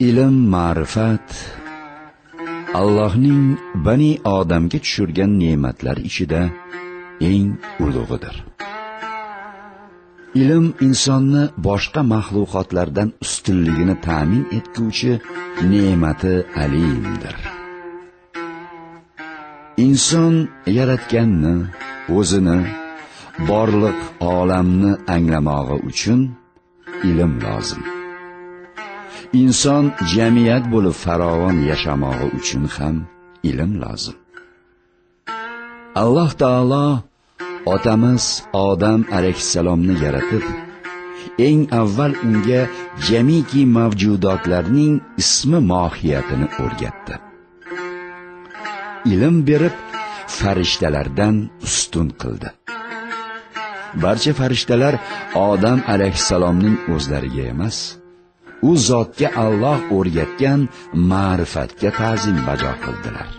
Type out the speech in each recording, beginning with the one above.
ilm ma'rifat allohning bani odamga tushirgan ne'matlar ichida eng ulug'idir. Ilm insonni boshqa maxluqotlardan ustunligini ta'min etguvchi ne'mati alimdir. Inson yaratganni o'zini borliq olamni anglamog'i uchun ilm lozim. Inson jamiyat bo'lib farovon yashamog'i uchun ham ilm lozim. Alloh taolo otamiz odam alayhissalomni yaratib eng avval unga jamiki mavjudotlarning ismi mohiyatini o'rgatdi. Ilm berib farishtalardan ustun qildi. Barcha farishtalar odam alayhissalomning o'zlariga emas u zotga Alloh o'rgatgan ma'rifatga ta'zim bajo qildilar.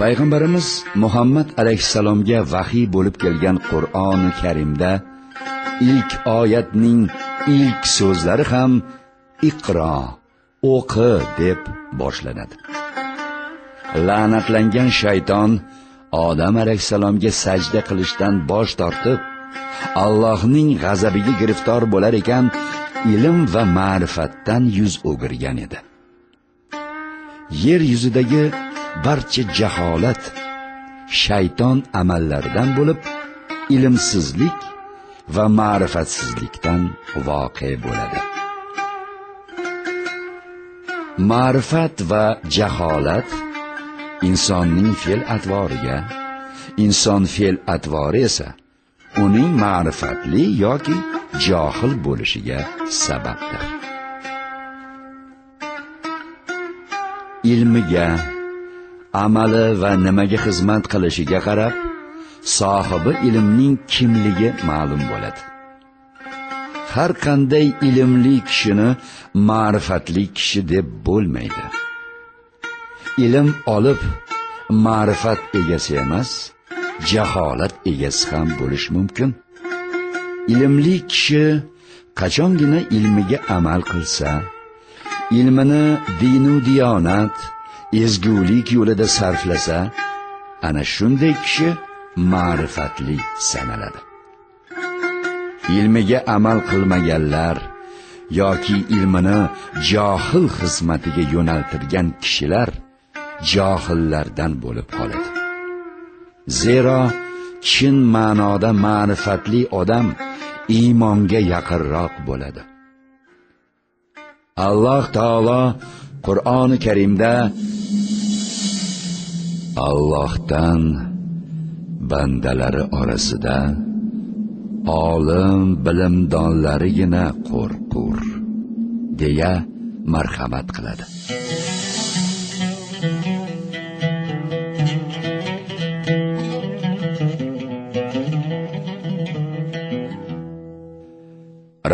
Payg'ambarimiz muhammad alayhissalomga vahiy bo'lib kelgan qur'oni karimda ilk oyatning ilk so'zlari ham iqro o'qi deb boshlanadi. La'natlangan shayton odam alayhissalomga sajda qilishdan bosh tortib allohning g'azabiga giriftor bo'lar ekan ilm va ma'rifatdan yuz o'girgan edi. Yer yuzidagi barcha jaholat shayton amallaridan bo'lib ilmsizlik va ma'rifatsizlikdan voqe bo'ladi. Ma'rifat va jaholat insonning fe'l atvoriga inson fe'l atvori esa uning ma'rifatli yoki johil bo'lishiga sababdir. Ilmiga amali va nimaga xizmat qilishiga qarab sohibi ilmning kimligi ma'lum bo'ladi. Har qanday ilmli kishini ma'rifatli kishi deb bo'lmaydi. Ilm olib ma'rifat egasi emas jaholat egasi ham bo'lish mumkin. Ilmli kishi qachongina ilmiga amal qilsa ilmini dinu diyonat ezgulik yo'lida sarflasa ana shunday kishi ma'rifatli sanaladi. Ilmiga amal qilmaganlar yoki ilmini johil xizmatiga yo'naltirgan kishilar johillardan bo'lib qoladi. Zero chin ma'noda ma'rifatli odam iymonga yaqinroq bo'ladi. Alloh taolo qur'oni karimda Allohdan bandalari orasida olim bilimdonlarigina qo'rqur deya marhamat qiladi.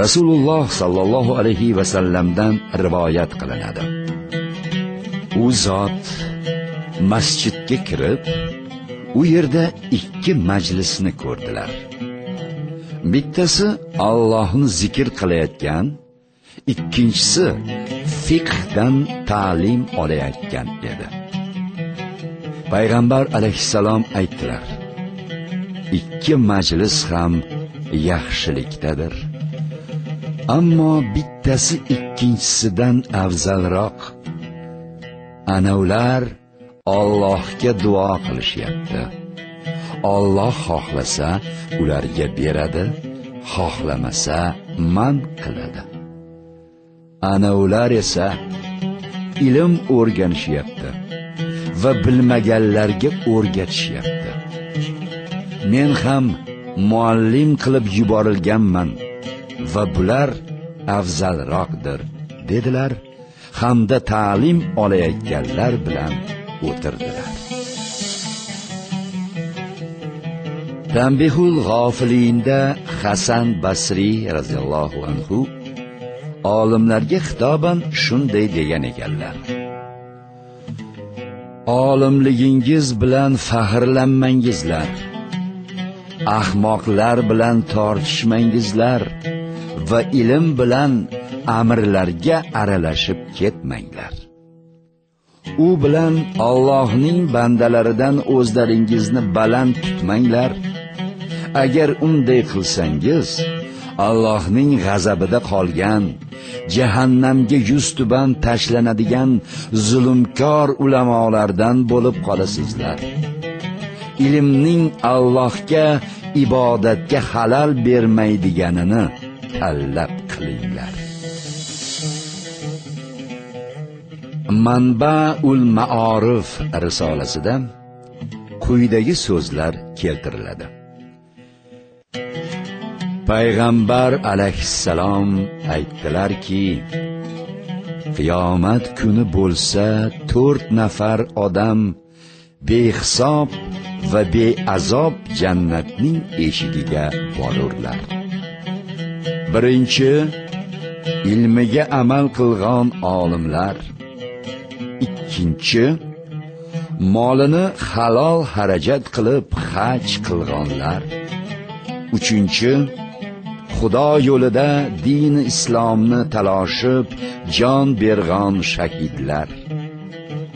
Rasululloh sollallohu alayhi vasallamdan rivoyat qilinadi. U zot masjidga kirib u yerda ikki majlisni ko'rdilar. Bittasi Allohni zikr qilayotgan ikkinchisi fiqhdan ta'lim olayotgan edi. Payg'ambar alayhissalom aytdilar ikki majlis ham yaxshilikdadir ammo bittasi ikkinchisidan afzalroq ana ular Allohga duo qilishyapti. Alloh xohlasa ularga beradi xohlamasa man qiladi. Ana ular esa ilm o'rganishyapti va bilmaganlarga o'rgatishyapti. Men ham muallim qilib yuborilganman. Va bular afzalroqdir dedilar hamda ta'lim olayotganlar bilan o'tirdilar Tanbihul g'ofilinda Hasan Basri radhiyallohu anhu olimlarga xitoban shunday degan ekanlar. Olimligingiz bilan faxrlanmangizlar. Ahmoqlar bilan tortishmangizlar va ilm bilan amrlarga aralashib ketmanglar. U bilan Allohning bandalaridan o'zlaringizni baland tutmanglar. Agar unday qilsangiz Allohning g'azabida qolgan jahannamga yuz tuban tashlanadigan zulmkor ulamolardan bo'lib qolasizlar. Ilmning Allohga ibodatga halal bermaydiganini tanlab qilinglar. Manba ul maorif risolasida quyidagi so'zlar keltiriladi. Payg'ambar alayhissalom aytdilarki qiyomat kuni bo'lsa to'rt nafar odam behisob va beazob jannatning eshigiga borurlar. Birinchi ilmiga amal qilgan olimlar. Ikkinchi molini halol harajat qilib haj qilganlar. Uchinchi xudo yo'lida din islomni taloshib jon bergan shahidlar.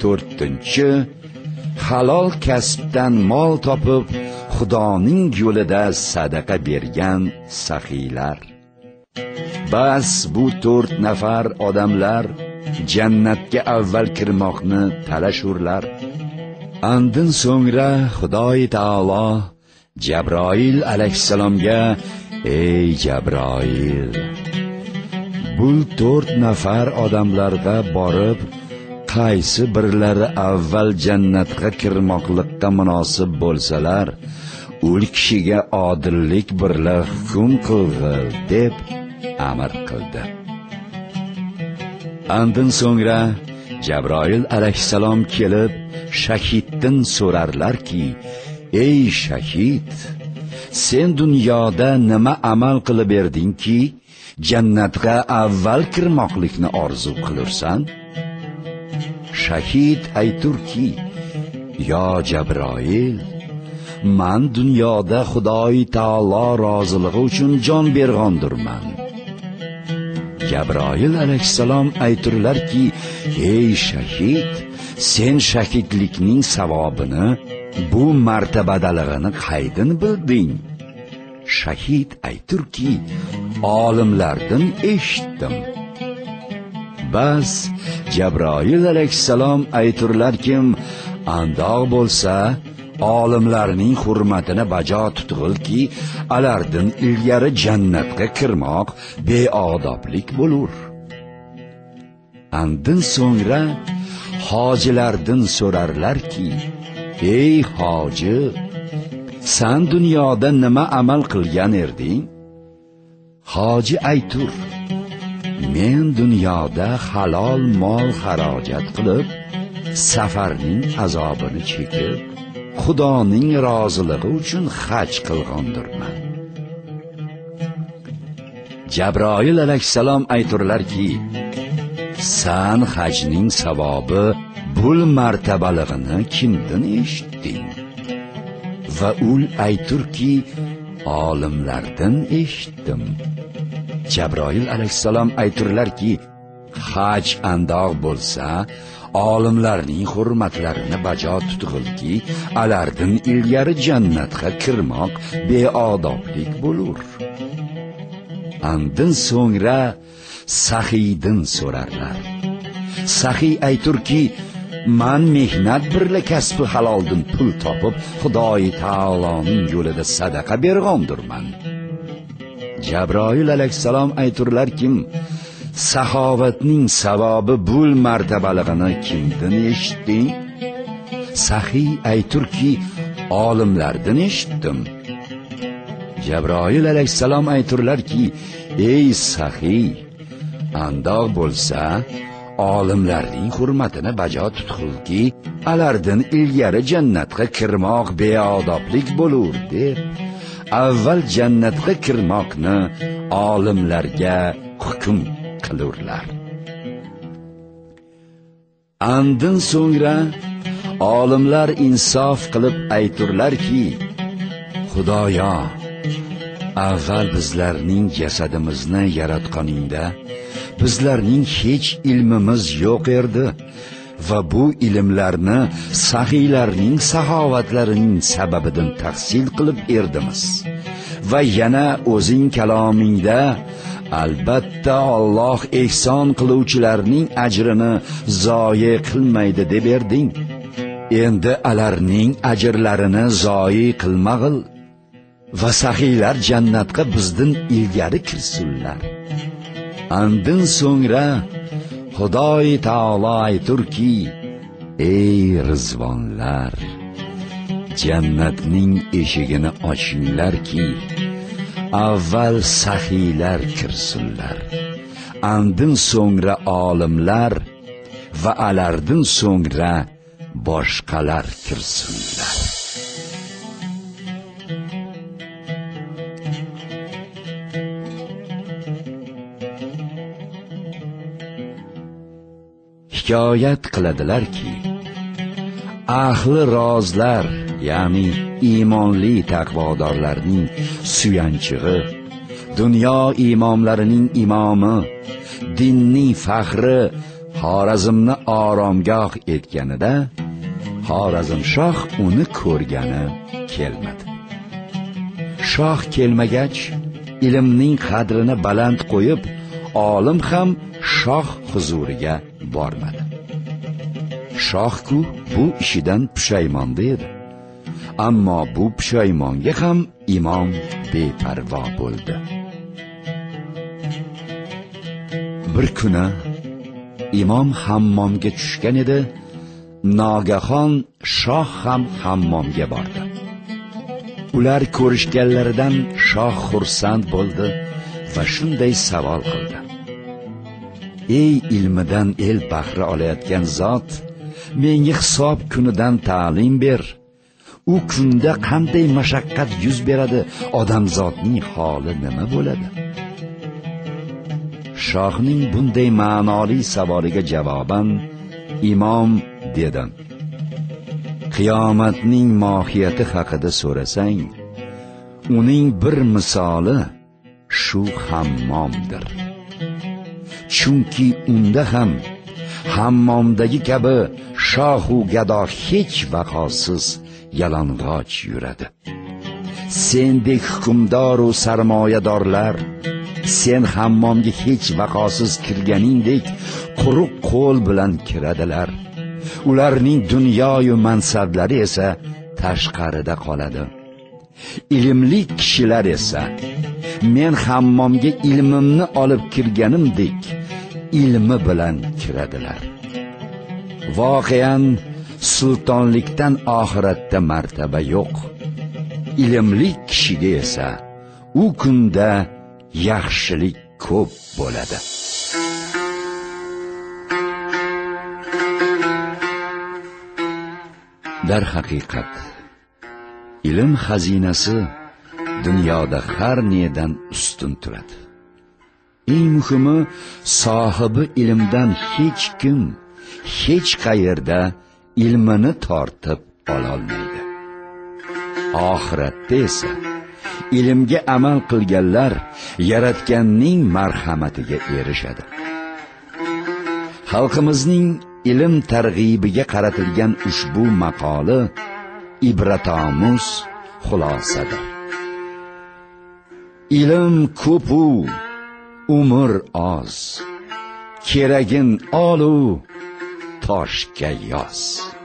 To'rtinchi halol kasbdan mol topib xudoning yo'lida sadaqa bergan saxiylar. Bas bu to'rt nafar odamlar jannatga avval kirmoqni talashurlar. Andin so'ngra xudoy taolo jabroil alayhissalomga ey jabroil bu to'rt nafar odamlarga borib qaysi birlari avval jannatga kirmoqlikqa munosib bo'lsalar ul kishiga odillik birla hukm qilg'il deb amr qildi. Andin so'ngra jabroil alayhissalom kelib shahiddan so'rarlarki ey shahid sen dunyoda nima amal qilib berdingki jannatga avval kirmoqlikni orzu qilursan? Shahid ayturki yo jabroil man dunyoda xudoy taolo roziligi uchun jon berg'ondirman jabroil alayhissalom ayturlarki ey shahid sen shahidlikning savobini bu martabadaligini qaydin bilding. Shahid ayturki olimlardan eshitdim. Bas jabroil alayhissalom ayturlarkim andoq bo'lsa olimlarning hurmatini bajo tutg'ilki alardin ilgari jannatga kirmoq beodoblik bo'lur. Andin so'ngra hojilardan so'rarlarki ey hoji san dunyoda nima amal qilgan erding? Hoji aytur men dunyoda halol mol xarajat qilib safarning azobini chekib xudoning roziligi uchun haj qilgandirman jabroil alayhissalom ayturlarki san hajning savobi bul martabaligini kimdan eshitding? Va ul ayturki olimlardan eshitdim. Jabroil alayhissalom ayturlarki haj andoq bo'lsa olimlarning hurmatlarini bajo tutg'ilki alardin ilgari jannatga kirmoq beodoblik bo'lur. Andin so'ngra sahiydin so'rarlar. Sahiy ayturki man mehnat birla kasbi haloldan pul topib xudoyi taoloning yo'lida sadaqa berg'ondirman. Jabroil alayhissalom ayturlarkim saxovatning savobi bul martabaligini kimdan eshitding sahiy ayturki olimlardan eshitdim. Jabroil alayhissalom ayturlarki ey sahiy andoq bo'lsa olimlarning hurmatini bajo tutqilki alardin ilgari jannatga kirmoq beodoblik bo'lur deb avval jannatga kirmoqni olimlarga hukm qilurlar. Andin so'ngra olimlar insof qilib ayturlarki xudoyo avval bizlarning jasadimizni yaratganingda bizlarning hech ilmimiz yo'q edi va bu ilmlarni sahiylarning saxovatlarining sababidan tahsil qilib erdimiz. Va yana o'zing kalomingda albatta Alloh ehson qiluvchilarning ajrini zoyi qilmaydi deb berding endi alarning ajrlarini zoyi qilmag'il va sahiylar jannatga bizdan ilgari kirsinlar. Andin so'ngra xudoy taolo ayturki ey rizvonlar jannatning eshigini ochinglarki avval sahiylar kirsinlar. Andin so'ngra olimlar va alardin so'ngra boshqalar kirsinlar. Hikoyat qiladilarki ahli rozlar ya'ni iymonli taqvodorlarning suyanchig'i dunyo imomlarining imomi dinning faxri xorazmni oromgoh etganida xorazmshoh uni ko'rgani kelmadi. Shoh kelmagach ilmning qadrini baland qo'yib olim ham shoh huzuriga bormadi. Shohku bu ishidan pushaymonda edi ammo bu pushaymonga ham imom beparvo bo'ldi. Bir kuni imom hammomga tushgan edi. Nogahon shoh ham hammomga bordi. Ular ko'rishganlaridan shoh xursand bo'ldi va shunday savol qildi. Ey ilmidan el bahri olayotgan zot menga hisob kunidan ta'lim ber. U kunda qanday mashaqqat yuz beradi? Odamzodning holi nima bo'ladi? Shohning bunday ma'noli savoliga javoban imom dedi qiyomatning mohiyati haqida so'rasang uning bir misoli shu hammomdir. Chunki unda ham hammomdagi kabi shohu gado hech vaqosiz yalang'och yuradi. Sendek hukmdoru sarmoyadorlar sen hammomga hech vaqosiz kirganingdek quruq qo'l bilan kiradilar. Ularning dunyoyu mansablari esa tashqarida qoladi. Ilmli kishilar esa men hammomga ilmimni olib kirganimdek ilmi bilan kiradilar. Voqean sultonlikdan oxiratda martaba yo'q. Ilmli kishiga esa u kunda yaxshilik ko'p bo'ladi. Darhaqiqat ilm xazinasi dunyoda har nedan ustun turadi. Eng muhimi sohibi ilmdan hech kim hech qayerda ilmini tortib ololmaydi. Oxiratda esa ilmga amal qilganlar yaratganning marhamatiga erishadi. Xalqimizning ilm targ'ibiga qaratilgan ushbu maqoli ibratomuz xulosadir. Ilm ko'pu umr oz keragin olu Toshkeios.